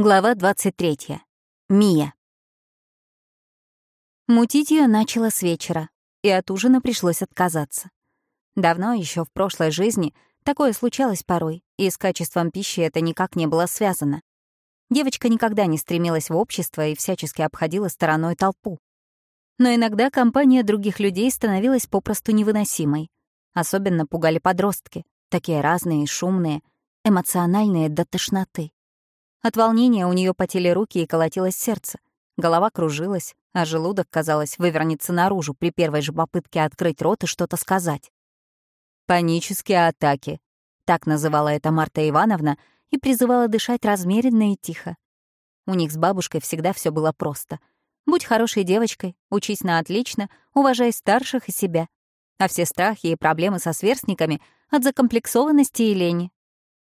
Глава 23. Мия. Мутить ее начало с вечера, и от ужина пришлось отказаться. Давно, еще в прошлой жизни, такое случалось порой, и с качеством пищи это никак не было связано. Девочка никогда не стремилась в общество и всячески обходила стороной толпу. Но иногда компания других людей становилась попросту невыносимой. Особенно пугали подростки, такие разные и шумные, эмоциональные до тошноты. От волнения у нее потели руки и колотилось сердце. Голова кружилась, а желудок, казалось, вывернется наружу при первой же попытке открыть рот и что-то сказать. «Панические атаки», — так называла это Марта Ивановна и призывала дышать размеренно и тихо. У них с бабушкой всегда все было просто. Будь хорошей девочкой, учись на отлично, уважай старших и себя. А все страхи и проблемы со сверстниками — от закомплексованности и лени.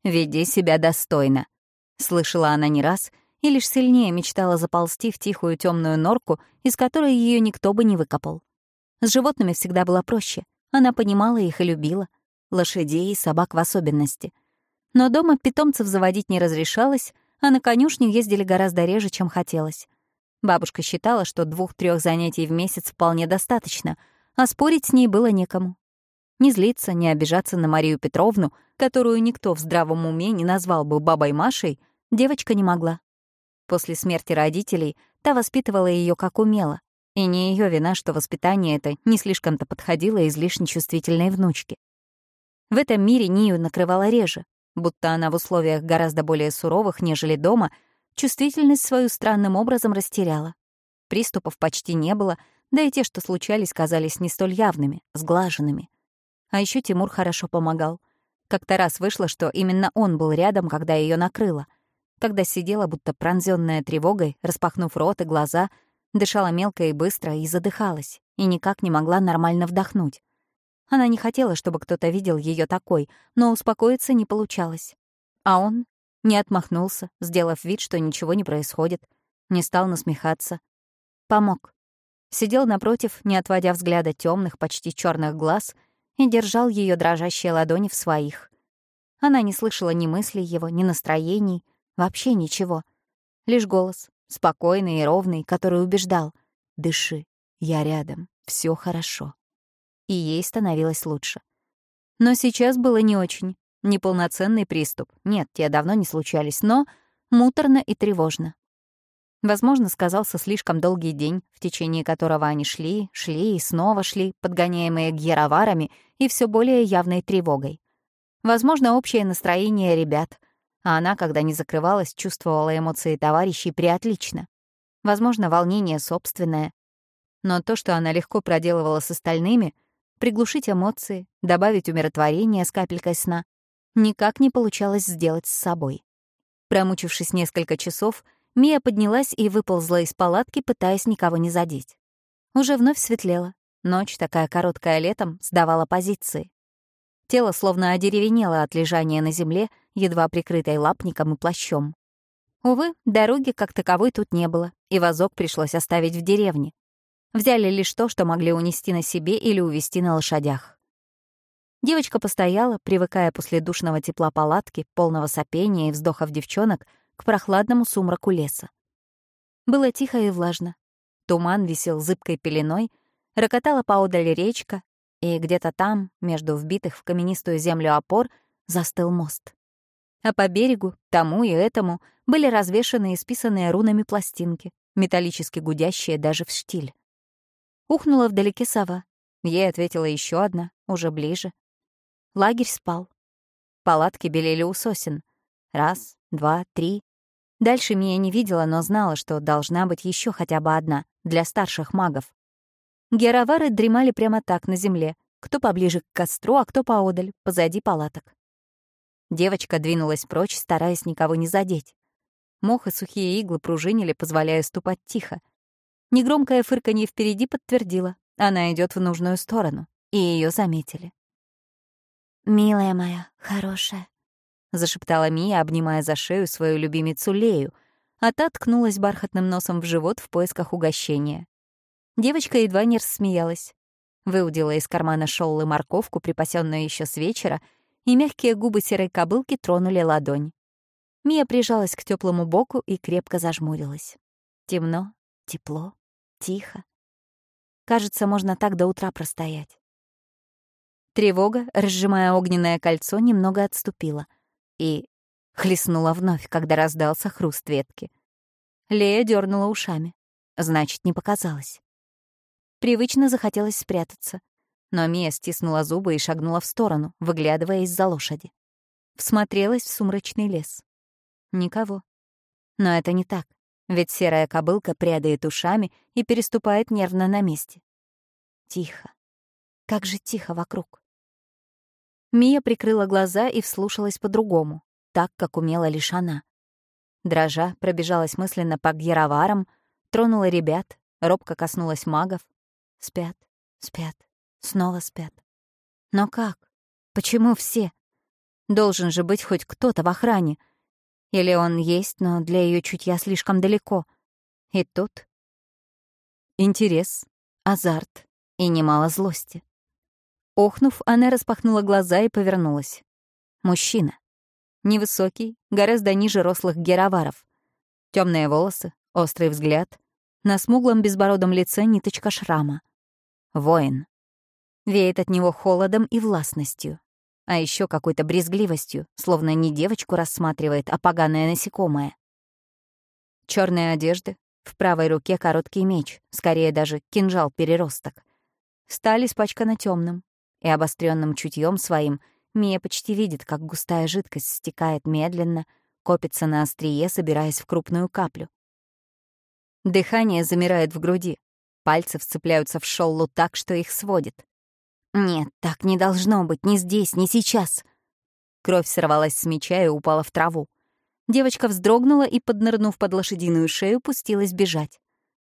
Веди себя достойно. Слышала она не раз и лишь сильнее мечтала заползти в тихую темную норку, из которой ее никто бы не выкопал. С животными всегда было проще. Она понимала их и любила. Лошадей и собак в особенности. Но дома питомцев заводить не разрешалось, а на конюшню ездили гораздо реже, чем хотелось. Бабушка считала, что двух-трех занятий в месяц вполне достаточно, а спорить с ней было некому. Не злиться, не обижаться на Марию Петровну, которую никто в здравом уме не назвал бы бабой Машей, девочка не могла. После смерти родителей та воспитывала ее как умела, и не ее вина, что воспитание это не слишком-то подходило излишне чувствительной внучке. В этом мире Нию накрывала реже, будто она в условиях гораздо более суровых, нежели дома, чувствительность свою странным образом растеряла. Приступов почти не было, да и те, что случались, казались не столь явными, сглаженными. А еще Тимур хорошо помогал. Как-то раз вышло, что именно он был рядом, когда ее накрыло — когда сидела, будто пронзённая тревогой, распахнув рот и глаза, дышала мелко и быстро и задыхалась, и никак не могла нормально вдохнуть. Она не хотела, чтобы кто-то видел ее такой, но успокоиться не получалось. А он не отмахнулся, сделав вид, что ничего не происходит, не стал насмехаться. Помог. Сидел напротив, не отводя взгляда темных, почти черных глаз, и держал ее дрожащие ладони в своих. Она не слышала ни мыслей его, ни настроений, Вообще ничего. Лишь голос, спокойный и ровный, который убеждал. «Дыши, я рядом, все хорошо». И ей становилось лучше. Но сейчас было не очень. Неполноценный приступ. Нет, те давно не случались, но муторно и тревожно. Возможно, сказался слишком долгий день, в течение которого они шли, шли и снова шли, подгоняемые гьяроварами и все более явной тревогой. Возможно, общее настроение ребят — а она, когда не закрывалась, чувствовала эмоции товарищей приотлично. Возможно, волнение собственное. Но то, что она легко проделывала с остальными, приглушить эмоции, добавить умиротворение с капелькой сна, никак не получалось сделать с собой. Промучившись несколько часов, Мия поднялась и выползла из палатки, пытаясь никого не задеть. Уже вновь светлело. Ночь, такая короткая летом, сдавала позиции. Тело словно одеревенело от лежания на земле, едва прикрытой лапником и плащом. Увы, дороги как таковой тут не было, и вазок пришлось оставить в деревне. Взяли лишь то, что могли унести на себе или увезти на лошадях. Девочка постояла, привыкая после душного тепла палатки, полного сопения и вздохов девчонок, к прохладному сумраку леса. Было тихо и влажно. Туман висел зыбкой пеленой, рокотала поодаль речка, и где-то там, между вбитых в каменистую землю опор, застыл мост. А по берегу, тому и этому, были развешаны исписанные рунами пластинки, металлически гудящие даже в штиль. Ухнула вдалеке сова. Ей ответила еще одна, уже ближе. Лагерь спал. Палатки белели у сосен. Раз, два, три. Дальше Мия не видела, но знала, что должна быть еще хотя бы одна, для старших магов. Геровары дремали прямо так, на земле, кто поближе к костру, а кто поодаль, позади палаток. Девочка двинулась прочь, стараясь никого не задеть. Мох и сухие иглы пружинили, позволяя ступать тихо. Негромкое фырканье впереди подтвердило, она идет в нужную сторону, и ее заметили. «Милая моя, хорошая», — зашептала Мия, обнимая за шею свою любимицу Лею, а та ткнулась бархатным носом в живот в поисках угощения. Девочка едва не рассмеялась. Выудила из кармана шоллы морковку, припасенную еще с вечера, и мягкие губы серой кобылки тронули ладонь. Мия прижалась к теплому боку и крепко зажмурилась. Темно, тепло, тихо. Кажется, можно так до утра простоять. Тревога, разжимая огненное кольцо, немного отступила и хлестнула вновь, когда раздался хруст ветки. Лея дернула ушами. Значит, не показалось. Привычно захотелось спрятаться. Но Мия стиснула зубы и шагнула в сторону, выглядывая из-за лошади. Всмотрелась в сумрачный лес. Никого. Но это не так, ведь серая кобылка прядает ушами и переступает нервно на месте. Тихо. Как же тихо вокруг. Мия прикрыла глаза и вслушалась по-другому, так, как умела лишь она. Дрожа пробежалась мысленно по гьяроварам, тронула ребят, робко коснулась магов. Спят, спят, снова спят. Но как? Почему все? Должен же быть хоть кто-то в охране. Или он есть, но для ее чутья слишком далеко. И тут интерес, азарт и немало злости. Охнув, она распахнула глаза и повернулась. Мужчина. Невысокий, гораздо ниже рослых героваров. Темные волосы, острый взгляд. На смуглом безбородом лице ниточка шрама. Воин. Веет от него холодом и властностью. А еще какой-то брезгливостью, словно не девочку рассматривает, а поганое насекомое. Черные одежды, в правой руке короткий меч, скорее даже кинжал-переросток. Сталь испачкана темным, и обостренным чутьем своим Мия почти видит, как густая жидкость стекает медленно, копится на острие, собираясь в крупную каплю. Дыхание замирает в груди. Пальцы вцепляются в шоллу так, что их сводит. Нет, так не должно быть, ни здесь, ни сейчас. Кровь сорвалась с меча и упала в траву. Девочка вздрогнула и, поднырнув под лошадиную шею, пустилась бежать.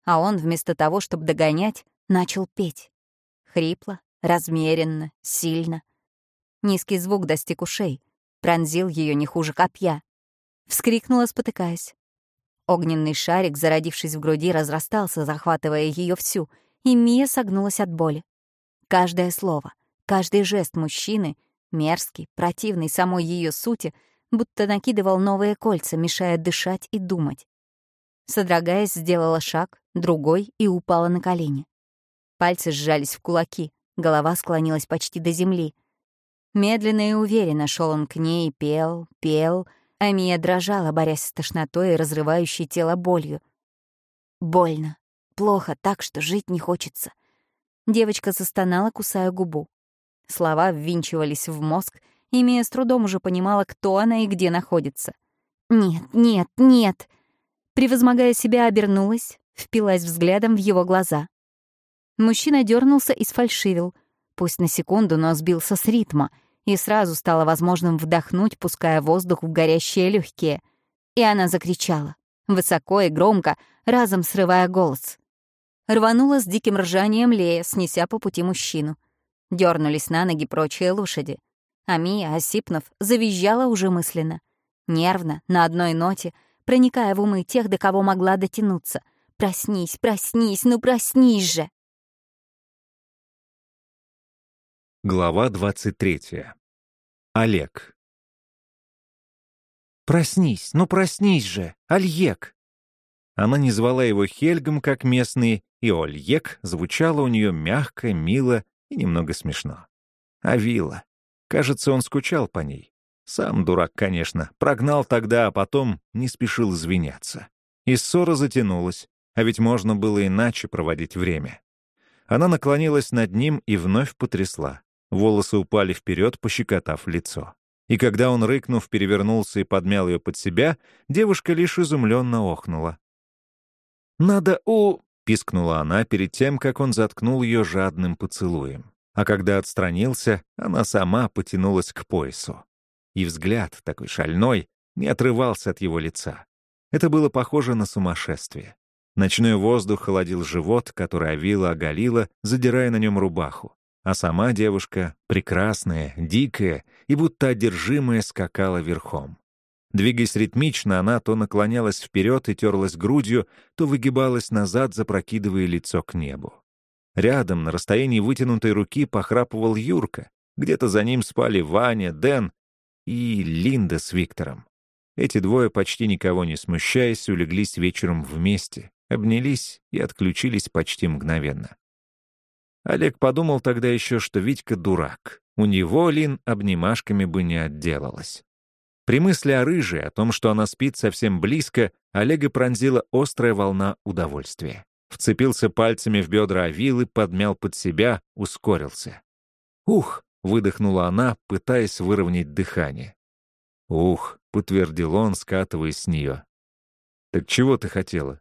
А он, вместо того, чтобы догонять, начал петь. Хрипло, размеренно, сильно. Низкий звук достиг ушей, пронзил ее не хуже копья. Вскрикнула, спотыкаясь. Огненный шарик, зародившись в груди, разрастался, захватывая ее всю, и Мия согнулась от боли. Каждое слово, каждый жест мужчины, мерзкий, противный самой ее сути, будто накидывал новые кольца, мешая дышать и думать. Содрогаясь, сделала шаг, другой и упала на колени. Пальцы сжались в кулаки, Голова склонилась почти до земли. Медленно и уверенно шел он к ней, пел, пел, а Мия дрожала, борясь с тошнотой и разрывающей тело болью. Больно. Плохо так, что жить не хочется. Девочка застонала, кусая губу. Слова ввинчивались в мозг, и Мия с трудом уже понимала, кто она и где находится. «Нет, нет, нет!» Превозмогая себя, обернулась, впилась взглядом в его глаза. Мужчина дернулся и сфальшивил. Пусть на секунду, но сбился с ритма, и сразу стало возможным вдохнуть, пуская воздух в горящие легкие. И она закричала. Высоко и громко, разом срывая голос. Рванула с диким ржанием Лея, снеся по пути мужчину. Дернулись на ноги прочие лошади. А Мия, осипнув, завизжала уже мысленно. Нервно, на одной ноте, проникая в умы тех, до кого могла дотянуться. «Проснись, проснись, ну проснись же!» Глава 23. Олег. «Проснись, ну проснись же, Альек!» Она не звала его Хельгом, как местные, и Ольек звучало у нее мягко, мило и немного смешно. А Вилла. Кажется, он скучал по ней. Сам дурак, конечно, прогнал тогда, а потом не спешил извиняться. И ссора затянулась, а ведь можно было иначе проводить время. Она наклонилась над ним и вновь потрясла. Волосы упали вперед, пощекотав лицо. И когда он, рыкнув, перевернулся и подмял ее под себя, девушка лишь изумленно охнула. «Надо у...» — пискнула она перед тем, как он заткнул ее жадным поцелуем. А когда отстранился, она сама потянулась к поясу. И взгляд, такой шальной, не отрывался от его лица. Это было похоже на сумасшествие. Ночной воздух холодил живот, который Авила оголила, задирая на нем рубаху а сама девушка, прекрасная, дикая и будто одержимая, скакала верхом. Двигаясь ритмично, она то наклонялась вперед и терлась грудью, то выгибалась назад, запрокидывая лицо к небу. Рядом, на расстоянии вытянутой руки, похрапывал Юрка. Где-то за ним спали Ваня, Дэн и Линда с Виктором. Эти двое, почти никого не смущаясь, улеглись вечером вместе, обнялись и отключились почти мгновенно. Олег подумал тогда еще, что Витька дурак. У него Лин обнимашками бы не отделалась. При мысли о рыже, о том, что она спит совсем близко, Олега пронзила острая волна удовольствия. Вцепился пальцами в бедра Авилы, подмял под себя, ускорился. «Ух!» — выдохнула она, пытаясь выровнять дыхание. «Ух!» — подтвердил он, скатываясь с нее. «Так чего ты хотела?»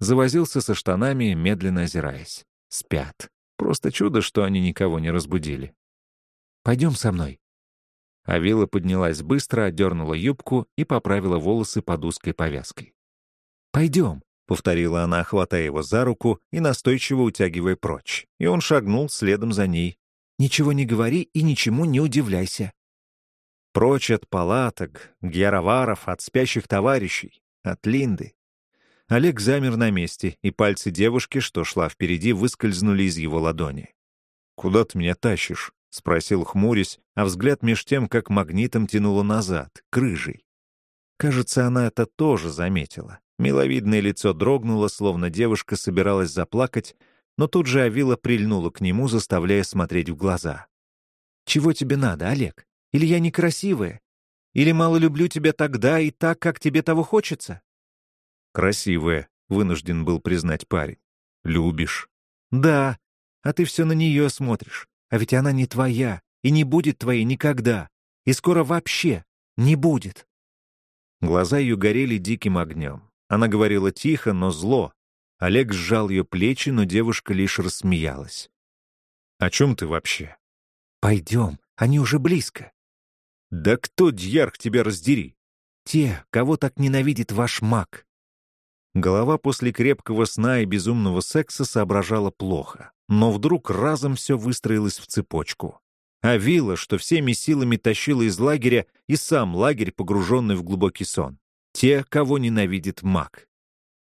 Завозился со штанами, медленно озираясь. Спят. Просто чудо, что они никого не разбудили. «Пойдем со мной». Авила поднялась быстро, отдернула юбку и поправила волосы под узкой повязкой. «Пойдем», — повторила она, хватая его за руку и настойчиво утягивая прочь. И он шагнул следом за ней. «Ничего не говори и ничему не удивляйся». Прочь от палаток, гьяроваров, от спящих товарищей, от Линды. Олег замер на месте, и пальцы девушки, что шла впереди, выскользнули из его ладони. «Куда ты меня тащишь?» — спросил, хмурясь, а взгляд меж тем, как магнитом тянуло назад, к рыжей. Кажется, она это тоже заметила. Миловидное лицо дрогнуло, словно девушка собиралась заплакать, но тут же Авила прильнула к нему, заставляя смотреть в глаза. «Чего тебе надо, Олег? Или я некрасивая? Или мало люблю тебя тогда и так, как тебе того хочется?» «Красивая», — вынужден был признать парень. «Любишь». «Да, а ты все на нее смотришь. А ведь она не твоя и не будет твоей никогда. И скоро вообще не будет». Глаза ее горели диким огнем. Она говорила тихо, но зло. Олег сжал ее плечи, но девушка лишь рассмеялась. «О чем ты вообще?» «Пойдем, они уже близко». «Да кто, дьярх, тебя раздери?» «Те, кого так ненавидит ваш маг. Голова после крепкого сна и безумного секса соображала плохо, но вдруг разом все выстроилось в цепочку. А вилла, что всеми силами тащила из лагеря, и сам лагерь, погруженный в глубокий сон. Те, кого ненавидит маг.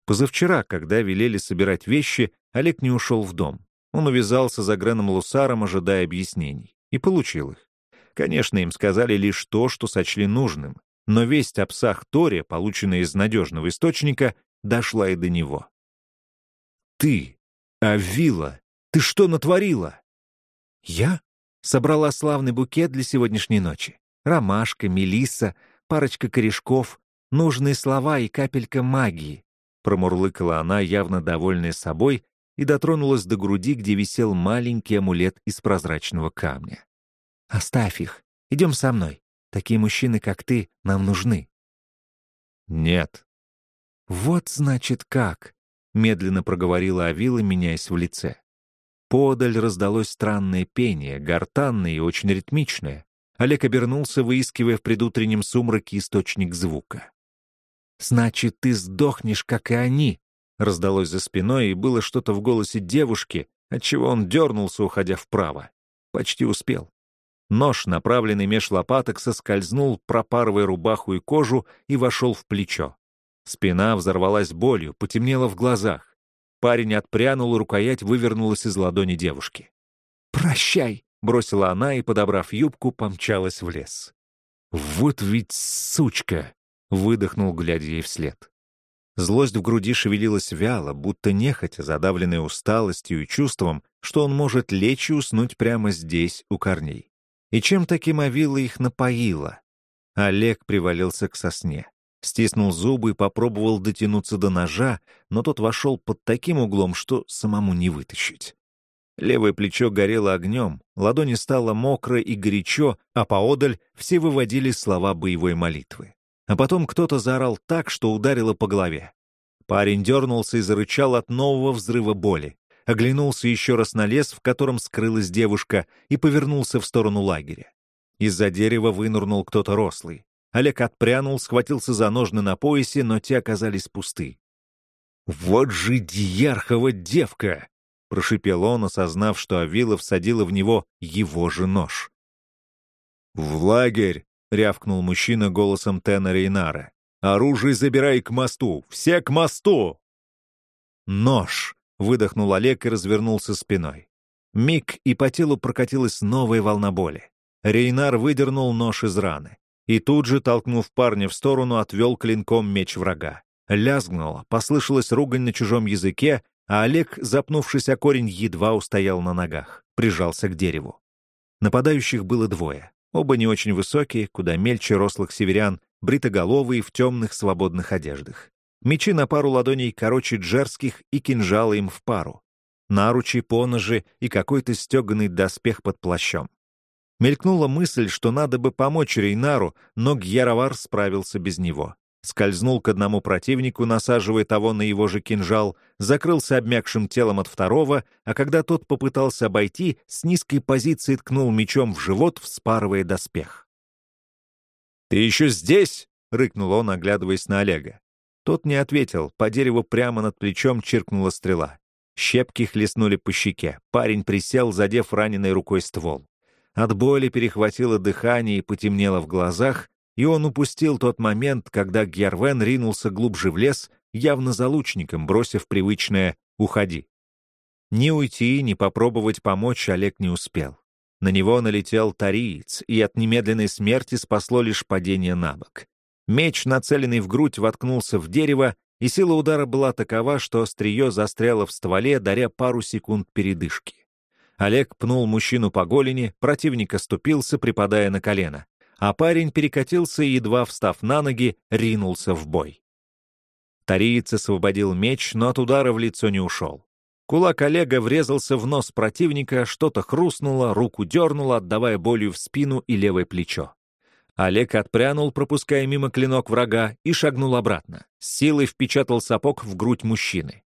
Позавчера, когда велели собирать вещи, Олег не ушел в дом. Он увязался за Греном Лусаром, ожидая объяснений, и получил их. Конечно, им сказали лишь то, что сочли нужным, но весть о псах Торе, полученная из надежного источника, дошла и до него. «Ты, Авила, ты что натворила?» «Я?» Собрала славный букет для сегодняшней ночи. Ромашка, мелисса, парочка корешков, нужные слова и капелька магии. Промурлыкала она, явно довольная собой, и дотронулась до груди, где висел маленький амулет из прозрачного камня. «Оставь их. Идем со мной. Такие мужчины, как ты, нам нужны». «Нет», «Вот, значит, как!» — медленно проговорила Авила, меняясь в лице. Подаль раздалось странное пение, гортанное и очень ритмичное. Олег обернулся, выискивая в предутреннем сумраке источник звука. «Значит, ты сдохнешь, как и они!» Раздалось за спиной, и было что-то в голосе девушки, отчего он дернулся, уходя вправо. Почти успел. Нож, направленный меж лопаток, соскользнул, пропарывая рубаху и кожу, и вошел в плечо. Спина взорвалась болью, потемнело в глазах. Парень отпрянул, и рукоять вывернулась из ладони девушки. «Прощай!» — бросила она и, подобрав юбку, помчалась в лес. «Вот ведь сучка!» — выдохнул, глядя ей вслед. Злость в груди шевелилась вяло, будто нехотя, задавленная усталостью и чувством, что он может лечь и уснуть прямо здесь, у корней. И чем таким Авила их напоила? Олег привалился к сосне. Стиснул зубы и попробовал дотянуться до ножа, но тот вошел под таким углом, что самому не вытащить. Левое плечо горело огнем, ладони стало мокро и горячо, а поодаль все выводили слова боевой молитвы. А потом кто-то заорал так, что ударило по голове. Парень дернулся и зарычал от нового взрыва боли. Оглянулся еще раз на лес, в котором скрылась девушка, и повернулся в сторону лагеря. Из-за дерева вынурнул кто-то рослый. Олег отпрянул, схватился за ножны на поясе, но те оказались пусты. «Вот же дьярхова девка!» — прошипел он, осознав, что Авила всадила в него его же нож. «В лагерь!» — рявкнул мужчина голосом тенора Инара. «Оружие забирай к мосту! Все к мосту!» «Нож!» — выдохнул Олег и развернулся спиной. Миг, и по телу прокатилась новая волна боли. Рейнар выдернул нож из раны. И тут же, толкнув парня в сторону, отвел клинком меч врага. Лязгнуло, послышалась ругань на чужом языке, а Олег, запнувшись о корень, едва устоял на ногах, прижался к дереву. Нападающих было двое. Оба не очень высокие, куда мельче рослых северян, бритоголовые в темных свободных одеждах. Мечи на пару ладоней короче джерских и кинжалы им в пару. Наручи, поножи и какой-то стеганый доспех под плащом. Мелькнула мысль, что надо бы помочь Рейнару, но Гьяровар справился без него. Скользнул к одному противнику, насаживая того на его же кинжал, закрылся обмякшим телом от второго, а когда тот попытался обойти, с низкой позиции ткнул мечом в живот, вспарывая доспех. «Ты еще здесь?» — рыкнул он, оглядываясь на Олега. Тот не ответил, по дереву прямо над плечом чиркнула стрела. Щепки хлестнули по щеке. Парень присел, задев раненой рукой ствол. От боли перехватило дыхание и потемнело в глазах, и он упустил тот момент, когда Гервен ринулся глубже в лес, явно за лучником, бросив привычное «уходи». Ни уйти, ни попробовать помочь Олег не успел. На него налетел тариец, и от немедленной смерти спасло лишь падение на бок. Меч, нацеленный в грудь, воткнулся в дерево, и сила удара была такова, что острие застряло в стволе, даря пару секунд передышки. Олег пнул мужчину по голени, противник оступился, припадая на колено, а парень перекатился и, едва встав на ноги, ринулся в бой. Тариец освободил меч, но от удара в лицо не ушел. Кулак Олега врезался в нос противника, что-то хрустнуло, руку дернуло, отдавая болью в спину и левое плечо. Олег отпрянул, пропуская мимо клинок врага, и шагнул обратно. С силой впечатал сапог в грудь мужчины.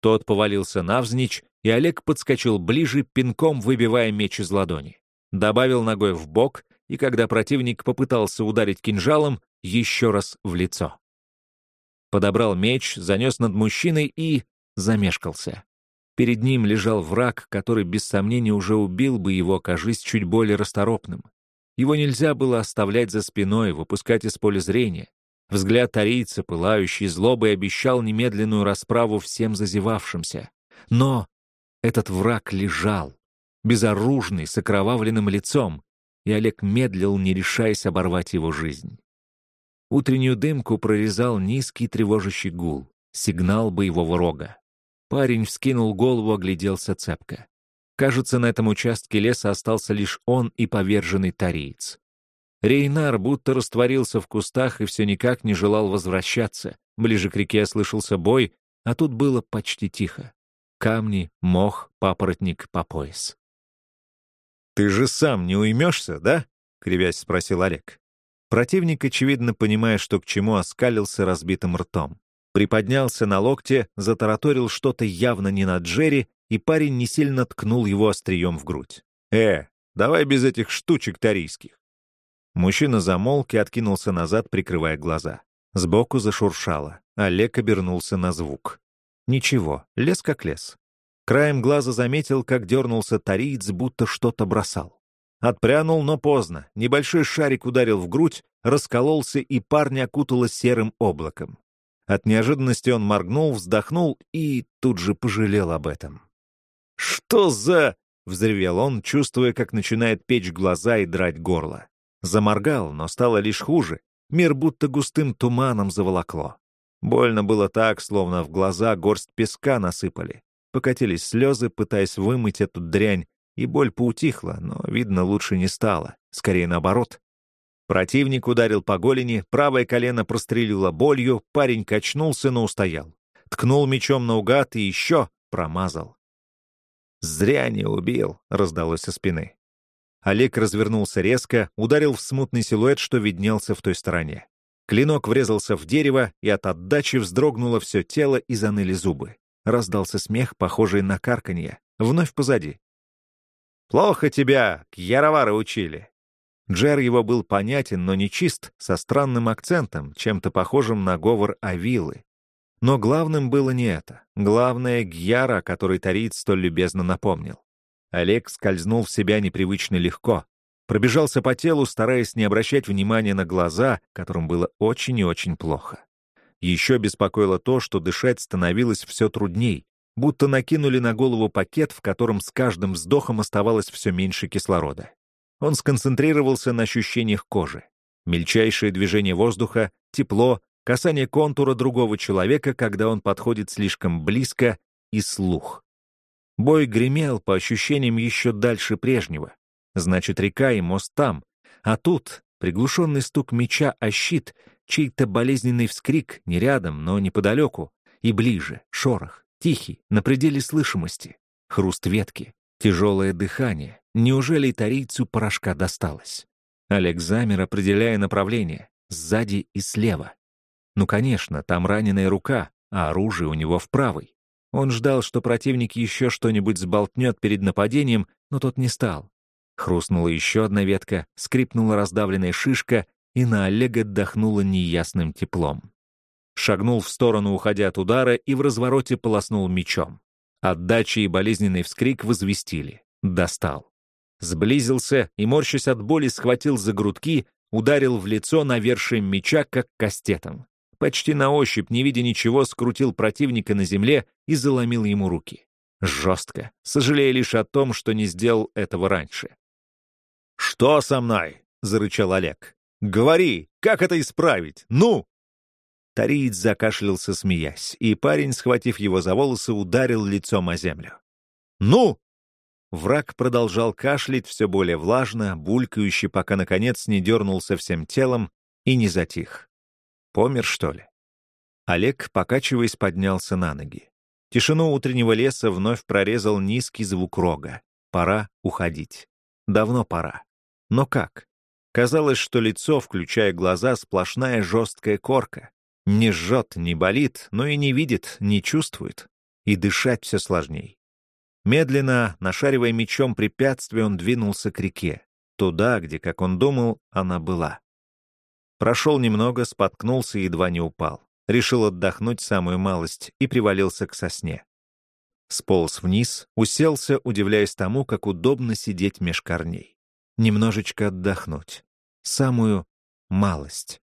Тот повалился навзничь, и Олег подскочил ближе, пинком выбивая меч из ладони. Добавил ногой в бок, и когда противник попытался ударить кинжалом, еще раз в лицо. Подобрал меч, занес над мужчиной и замешкался. Перед ним лежал враг, который без сомнения уже убил бы его, кажись, чуть более расторопным. Его нельзя было оставлять за спиной, выпускать из поля зрения. Взгляд тарийца, пылающий злобой, обещал немедленную расправу всем зазевавшимся. Но этот враг лежал, безоружный, с окровавленным лицом, и Олег медлил, не решаясь оборвать его жизнь. Утреннюю дымку прорезал низкий тревожащий гул, сигнал боевого рога. Парень вскинул голову, огляделся цепко. Кажется, на этом участке леса остался лишь он и поверженный тариец. Рейнар будто растворился в кустах и все никак не желал возвращаться. Ближе к реке слышался бой, а тут было почти тихо камни, мох, папоротник по пояс. «Ты же сам не уймешься, да?» — кривясь спросил Олег. Противник, очевидно, понимая, что к чему, оскалился разбитым ртом. Приподнялся на локте, затараторил что-то явно не на Джерри, и парень не сильно ткнул его острием в грудь. «Э, давай без этих штучек тарийских». Мужчина замолк и откинулся назад, прикрывая глаза. Сбоку зашуршало. Олег обернулся на звук. Ничего, лес как лес. Краем глаза заметил, как дернулся тариец, будто что-то бросал. Отпрянул, но поздно. Небольшой шарик ударил в грудь, раскололся, и парня окутало серым облаком. От неожиданности он моргнул, вздохнул и тут же пожалел об этом. «Что за...» — взревел он, чувствуя, как начинает печь глаза и драть горло. Заморгал, но стало лишь хуже. Мир будто густым туманом заволокло. Больно было так, словно в глаза горсть песка насыпали. Покатились слезы, пытаясь вымыть эту дрянь, и боль поутихла, но, видно, лучше не стало. Скорее наоборот. Противник ударил по голени, правое колено прострелило болью, парень качнулся, но устоял. Ткнул мечом наугад и еще промазал. «Зря не убил», — раздалось со спины. Олег развернулся резко, ударил в смутный силуэт, что виднелся в той стороне. Клинок врезался в дерево, и от отдачи вздрогнуло все тело и заныли зубы. Раздался смех, похожий на карканье. Вновь позади. «Плохо тебя, Кьяровара учили!» Джер его был понятен, но не чист, со странным акцентом, чем-то похожим на говор Авилы. Но главным было не это. Главное — Гьяра, который Тарит столь любезно напомнил. Олег скользнул в себя непривычно легко, Пробежался по телу, стараясь не обращать внимания на глаза, которым было очень и очень плохо. Еще беспокоило то, что дышать становилось все трудней, будто накинули на голову пакет, в котором с каждым вздохом оставалось все меньше кислорода. Он сконцентрировался на ощущениях кожи. Мельчайшее движение воздуха, тепло, касание контура другого человека, когда он подходит слишком близко, и слух. Бой гремел, по ощущениям, еще дальше прежнего. Значит, река и мост там. А тут приглушенный стук меча о щит, чей-то болезненный вскрик, не рядом, но неподалеку, и ближе, шорох, тихий, на пределе слышимости, хруст ветки, тяжелое дыхание. Неужели итарийцу порошка досталось? Олег замер, определяя направление, сзади и слева. Ну, конечно, там раненая рука, а оружие у него в правой. Он ждал, что противник еще что-нибудь сболтнет перед нападением, но тот не стал. Хрустнула еще одна ветка, скрипнула раздавленная шишка, и на Олега отдохнула неясным теплом. Шагнул в сторону, уходя от удара, и в развороте полоснул мечом. Отдача и болезненный вскрик возвестили. Достал. Сблизился и, морщась от боли, схватил за грудки, ударил в лицо навершием меча, как кастетом почти на ощупь, не видя ничего, скрутил противника на земле и заломил ему руки. Жестко, сожалея лишь о том, что не сделал этого раньше. «Что со мной?» — зарычал Олег. «Говори, как это исправить? Ну!» Тариец закашлялся, смеясь, и парень, схватив его за волосы, ударил лицом о землю. «Ну!» Враг продолжал кашлять все более влажно, булькающе, пока, наконец, не дернулся всем телом и не затих. Помер, что ли? Олег, покачиваясь, поднялся на ноги. Тишину утреннего леса вновь прорезал низкий звук рога. Пора уходить. Давно пора. Но как? Казалось, что лицо, включая глаза, сплошная жесткая корка. Не жжет, не болит, но и не видит, не чувствует. И дышать все сложней. Медленно, нашаривая мечом препятствие, он двинулся к реке. Туда, где, как он думал, она была. Прошел немного, споткнулся и едва не упал. Решил отдохнуть самую малость и привалился к сосне. Сполз вниз, уселся, удивляясь тому, как удобно сидеть меж корней. Немножечко отдохнуть. Самую малость.